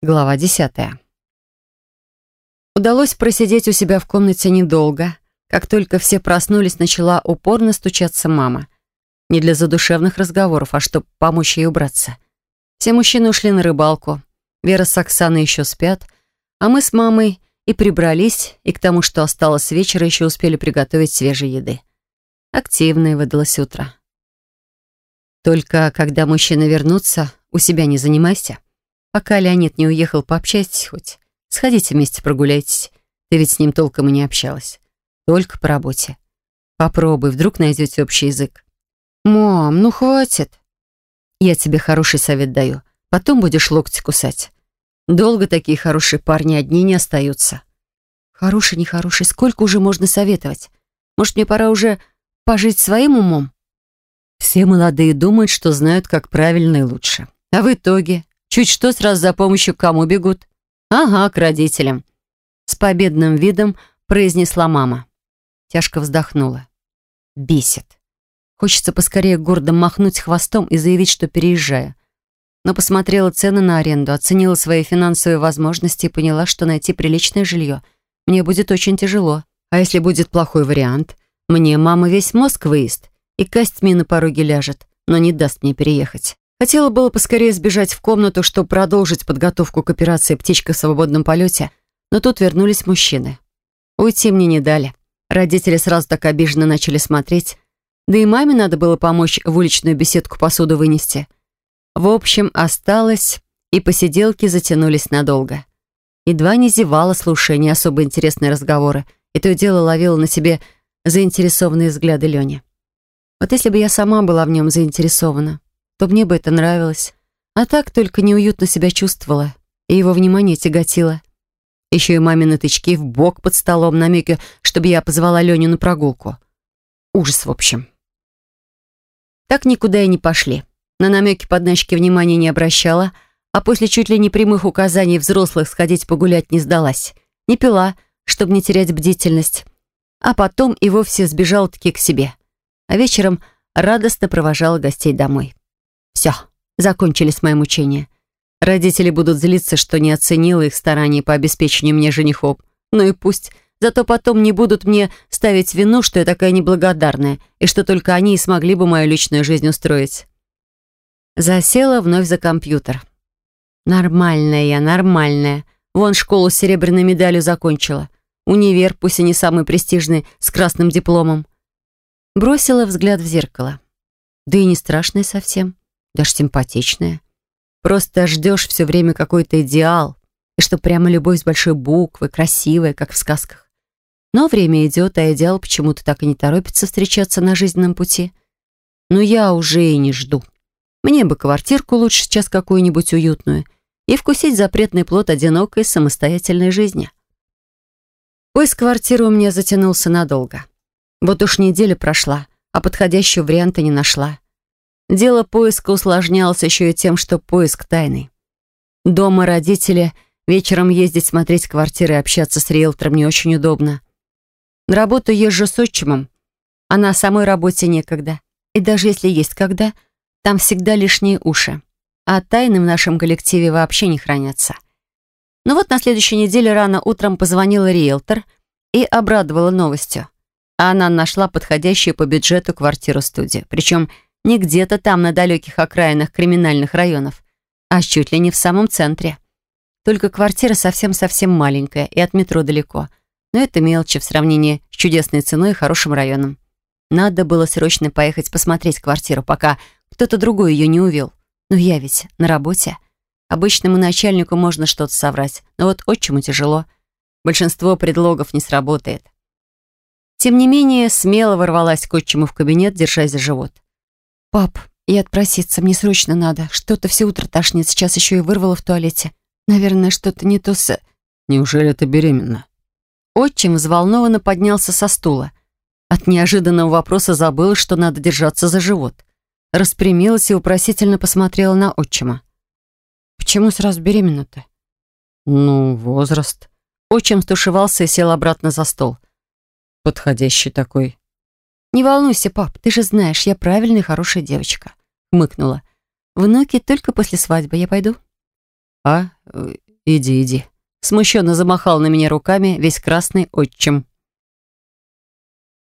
Глава десятая. Удалось просидеть у себя в комнате недолго. Как только все проснулись, начала упорно стучаться мама. Не для задушевных разговоров, а чтобы помочь ей убраться. Все мужчины ушли на рыбалку. Вера с Оксаной еще спят, а мы с мамой и прибрались, и к тому, что осталось с вечера, еще успели приготовить свежей еды. Активное выдалось утро. Только когда мужчины вернутся, у себя не занимайся. Пока Леонид не уехал, пообщайтесь хоть. Сходите вместе прогуляйтесь. Ты ведь с ним толком и не общалась. Только по работе. Попробуй, вдруг найдете общий язык. «Мам, ну хватит!» «Я тебе хороший совет даю. Потом будешь локти кусать. Долго такие хорошие парни одни не остаются». «Хороший, нехороший, сколько уже можно советовать? Может, мне пора уже пожить своим умом?» Все молодые думают, что знают, как правильно и лучше. А в итоге Чуть что сразу за помощью к кому бегут? Ага, к родителям. С победным видом произнесла мама. Тяжко вздохнула. Бесит. Хочется поскорее гордо махнуть хвостом и заявить, что переезжаю. Но посмотрела цены на аренду, оценила свои финансовые возможности и поняла, что найти приличное жилье мне будет очень тяжело. А если будет плохой вариант, мне мама весь мозг выест и костьми на пороге ляжет, но не даст мне переехать. Хотела было поскорее сбежать в комнату, чтобы продолжить подготовку к операции «Птичка в свободном полете», но тут вернулись мужчины. Уйти мне не дали. Родители сразу так обиженно начали смотреть. Да и маме надо было помочь в уличную беседку посуду вынести. В общем, осталось, и посиделки затянулись надолго. Едва не зевала, слушая не особо интересные разговоры, и то дело ловила на себе заинтересованные взгляды Лёни. Вот если бы я сама была в нем заинтересована, то мне бы это нравилось. А так только неуютно себя чувствовала, и его внимание тяготило. Еще и мамины тычки в бок под столом, намеки, чтобы я позвала Леню на прогулку. Ужас, в общем. Так никуда и не пошли. На намеки подначки внимания не обращала, а после чуть ли не прямых указаний взрослых сходить погулять не сдалась. Не пила, чтобы не терять бдительность. А потом и вовсе сбежала-таки к себе. А вечером радостно провожала гостей домой. Все, закончились мои мучения. Родители будут злиться, что не оценила их старания по обеспечению мне женихов. Ну и пусть. Зато потом не будут мне ставить вину, что я такая неблагодарная, и что только они и смогли бы мою личную жизнь устроить. Засела вновь за компьютер. Нормальная я, нормальная. Вон школу с серебряной медалью закончила. Универ, пусть и не самый престижный, с красным дипломом. Бросила взгляд в зеркало. Да и не страшная совсем даже симпатичная. Просто ждешь все время какой-то идеал, и что прямо любовь с большой буквы, красивая, как в сказках. Но время идет, а идеал почему-то так и не торопится встречаться на жизненном пути. Но я уже и не жду. Мне бы квартирку лучше сейчас какую-нибудь уютную и вкусить запретный плод одинокой самостоятельной жизни. Поиск квартиры у меня затянулся надолго. Вот уж неделя прошла, а подходящего варианта не нашла. Дело поиска усложнялось еще и тем, что поиск тайный. Дома родители, вечером ездить смотреть квартиры и общаться с риэлтором не очень удобно. На работу езжу с отчимом, а на самой работе некогда. И даже если есть когда, там всегда лишние уши. А тайны в нашем коллективе вообще не хранятся. Но вот на следующей неделе рано утром позвонила риэлтор и обрадовала новостью. Она нашла подходящую по бюджету квартиру-студию. Причем не где-то там на далеких окраинах криминальных районов, а чуть ли не в самом центре. Только квартира совсем-совсем маленькая и от метро далеко. Но это мелочи в сравнении с чудесной ценой и хорошим районом. Надо было срочно поехать посмотреть квартиру, пока кто-то другой ее не увел. Но я ведь на работе. Обычному начальнику можно что-то соврать, но вот отчиму тяжело. Большинство предлогов не сработает. Тем не менее, смело ворвалась к отчиму в кабинет, держась за живот. «Пап, и отпроситься мне срочно надо. Что-то все утро тошнит, сейчас еще и вырвало в туалете. Наверное, что-то не то с...» «Неужели ты беременна?» Отчим взволнованно поднялся со стула. От неожиданного вопроса забыла, что надо держаться за живот. Распрямилась и упросительно посмотрела на отчима. «Почему сразу беременна-то?» «Ну, возраст». Отчим стушевался и сел обратно за стол. «Подходящий такой. «Не волнуйся, пап, ты же знаешь, я правильная хорошая девочка», — хмыкнула. «Внуки только после свадьбы. Я пойду?» «А? Э, Иди, иди. Смущенно замахал на меня руками весь красный отчим.